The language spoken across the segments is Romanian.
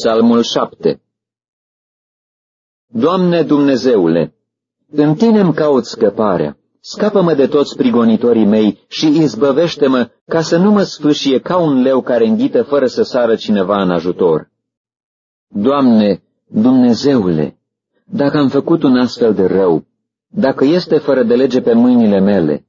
Psalmul 7 Doamne Dumnezeule, în Tine îmi caut scăparea, scapă-mă de toți prigonitorii mei și izbăvește-mă ca să nu mă sfâșie ca un leu care înghită fără să sară cineva în ajutor. Doamne, Dumnezeule, dacă am făcut un astfel de rău, dacă este fără de lege pe mâinile mele,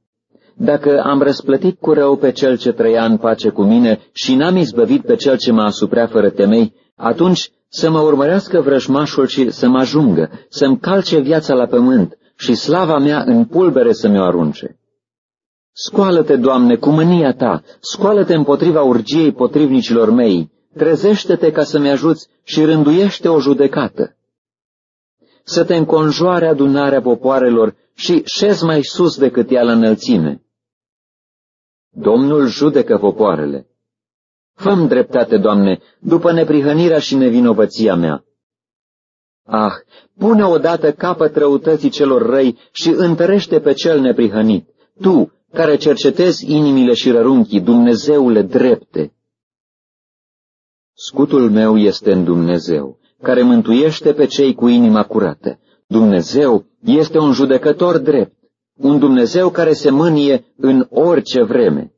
dacă am răsplătit cu rău pe cel ce trăia în pace cu mine și n-am izbăvit pe cel ce mă asuprea fără temei, atunci să mă urmărească vrăjmașul și să mă ajungă, să-mi calce viața la pământ și slava mea în pulbere să mi-o arunce. Scoală-te, Doamne, cu mânia Ta, scoală-te împotriva urgiei potrivnicilor mei, trezește-te ca să-mi ajuți și rânduiește o judecată. Să te înconjoare adunarea popoarelor și șezi mai sus decât ea la înălțime. Domnul judecă popoarele. Făm dreptate, Doamne, după neprihănirea și nevinovăția mea. Ah, pune odată capăt răutății celor răi și întărește pe cel neprihănit, Tu, care cercetezi inimile și rărunchii, Dumnezeule drepte. Scutul meu este în Dumnezeu, care mântuiește pe cei cu inima curată. Dumnezeu este un judecător drept, un Dumnezeu care se mânie în orice vreme.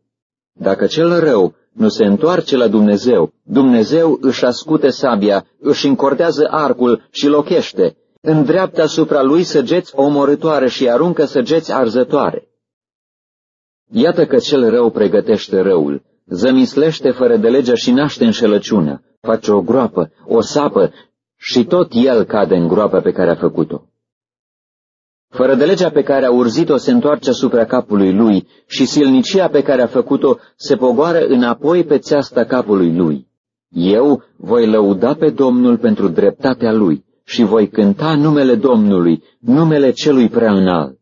Dacă cel rău nu se întoarce la Dumnezeu, Dumnezeu își ascute sabia, își încordează arcul și lochește, îndreaptă asupra lui săgeți omorătoare și aruncă săgeți arzătoare. Iată că cel rău pregătește răul, zămislește fără de legea și naște înșelăciunea, face o groapă, o sapă și tot el cade în groapa pe care a făcut-o. Fără de legea pe care a urzit-o se întoarce asupra capului lui și silnicia pe care a făcut-o se pogoară înapoi pe țeasta capului lui. Eu voi lăuda pe Domnul pentru dreptatea lui și voi cânta numele Domnului, numele celui prea înalt.